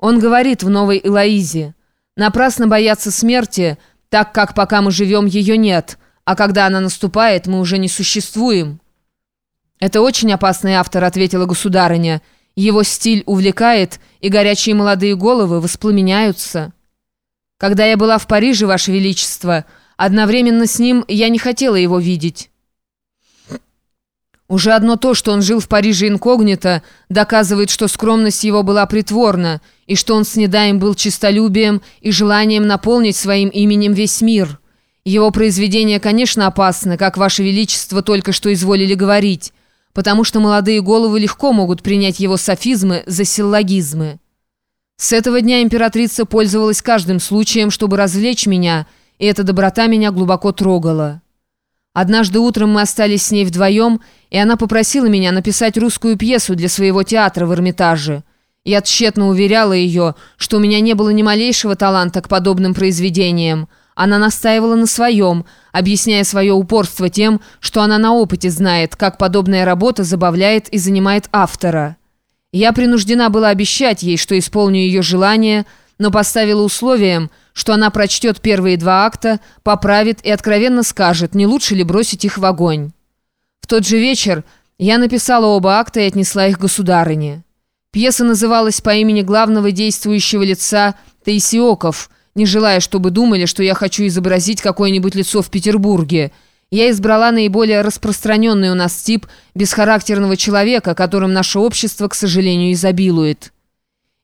Он говорит в «Новой Элоизе», «Напрасно бояться смерти, так как пока мы живем, ее нет, а когда она наступает, мы уже не существуем». «Это очень опасный автор», — ответила государыня. «Его стиль увлекает, и горячие молодые головы воспламеняются». «Когда я была в Париже, Ваше Величество, одновременно с ним я не хотела его видеть». Уже одно то, что он жил в Париже инкогнито, доказывает, что скромность его была притворна, и что он с недаем был честолюбием и желанием наполнить своим именем весь мир. Его произведения, конечно, опасны, как Ваше Величество только что изволили говорить, потому что молодые головы легко могут принять его софизмы за силлогизмы. С этого дня императрица пользовалась каждым случаем, чтобы развлечь меня, и эта доброта меня глубоко трогала. Однажды утром мы остались с ней вдвоем, и она попросила меня написать русскую пьесу для своего театра в Эрмитаже. Я тщетно уверяла ее, что у меня не было ни малейшего таланта к подобным произведениям. Она настаивала на своем, объясняя свое упорство тем, что она на опыте знает, как подобная работа забавляет и занимает автора. Я принуждена была обещать ей, что исполню ее желание – но поставила условием, что она прочтет первые два акта, поправит и откровенно скажет, не лучше ли бросить их в огонь. В тот же вечер я написала оба акта и отнесла их государыне. Пьеса называлась по имени главного действующего лица Таисиоков, не желая, чтобы думали, что я хочу изобразить какое-нибудь лицо в Петербурге. Я избрала наиболее распространенный у нас тип бесхарактерного человека, которым наше общество, к сожалению, изобилует.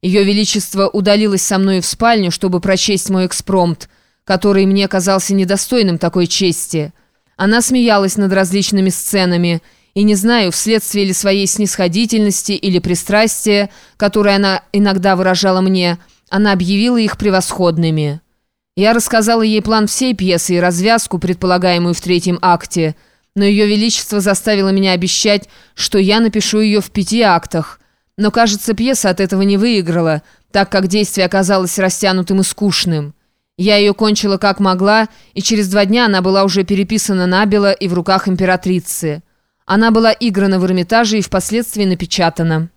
Ее Величество удалилось со мной в спальню, чтобы прочесть мой экспромт, который мне казался недостойным такой чести. Она смеялась над различными сценами, и не знаю, вследствие ли своей снисходительности или пристрастия, которое она иногда выражала мне, она объявила их превосходными. Я рассказала ей план всей пьесы и развязку, предполагаемую в третьем акте, но Ее Величество заставило меня обещать, что я напишу ее в пяти актах – но, кажется, пьеса от этого не выиграла, так как действие оказалось растянутым и скучным. Я ее кончила как могла, и через два дня она была уже переписана набело и в руках императрицы. Она была играна в Эрмитаже и впоследствии напечатана.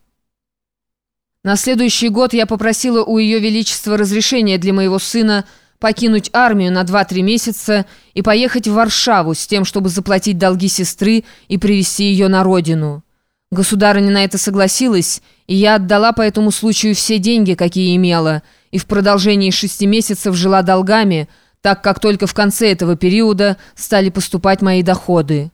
На следующий год я попросила у Ее Величества разрешения для моего сына покинуть армию на 2-3 месяца и поехать в Варшаву с тем, чтобы заплатить долги сестры и привезти ее на родину. Государыня на это согласилась, и я отдала по этому случаю все деньги, какие имела, и в продолжении шести месяцев жила долгами, так как только в конце этого периода стали поступать мои доходы.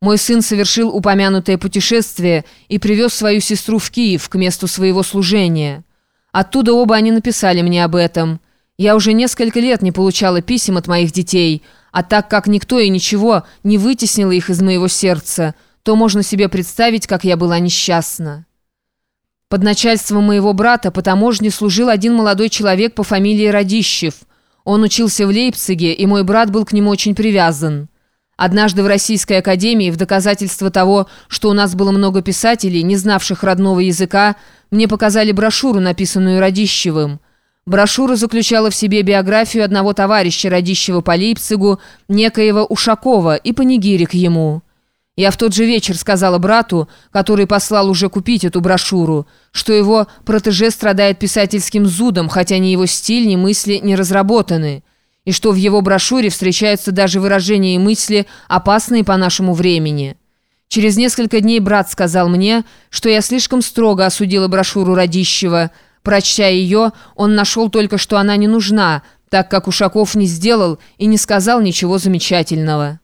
Мой сын совершил упомянутое путешествие и привез свою сестру в Киев к месту своего служения. Оттуда оба они написали мне об этом. Я уже несколько лет не получала писем от моих детей, а так как никто и ничего не вытеснило их из моего сердца – то можно себе представить, как я была несчастна. Под начальством моего брата по таможне служил один молодой человек по фамилии Радищев. Он учился в Лейпциге, и мой брат был к нему очень привязан. Однажды в Российской академии, в доказательство того, что у нас было много писателей, не знавших родного языка, мне показали брошюру, написанную Радищевым. Брошюра заключала в себе биографию одного товарища Радищева по Лейпцигу, некоего Ушакова, и панигирик ему. Я в тот же вечер сказала брату, который послал уже купить эту брошюру, что его протеже страдает писательским зудом, хотя ни его стиль, ни мысли не разработаны, и что в его брошюре встречаются даже выражения и мысли, опасные по нашему времени. Через несколько дней брат сказал мне, что я слишком строго осудила брошюру Радищева. Прочтя ее, он нашел только, что она не нужна, так как Ушаков не сделал и не сказал ничего замечательного».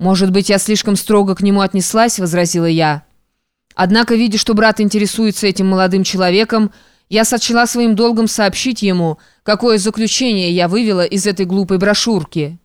«Может быть, я слишком строго к нему отнеслась?» – возразила я. Однако, видя, что брат интересуется этим молодым человеком, я сочла своим долгом сообщить ему, какое заключение я вывела из этой глупой брошюрки.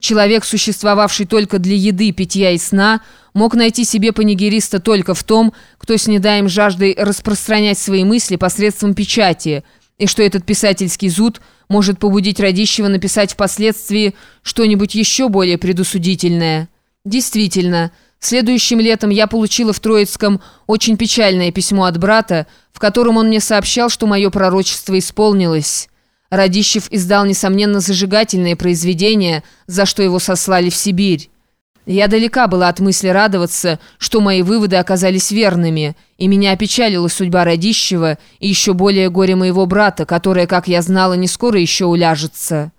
Человек, существовавший только для еды, питья и сна, мог найти себе панигериста только в том, кто с недаем жаждой распространять свои мысли посредством печати, и что этот писательский зуд может побудить Радищева написать впоследствии что-нибудь еще более предусудительное. Действительно, следующим летом я получила в Троицком очень печальное письмо от брата, в котором он мне сообщал, что мое пророчество исполнилось. Радищев издал, несомненно, зажигательное произведение, за что его сослали в Сибирь. Я далека была от мысли радоваться, что мои выводы оказались верными, и меня опечалила судьба Радищева и еще более горе моего брата, которое, как я знала, не скоро еще уляжется».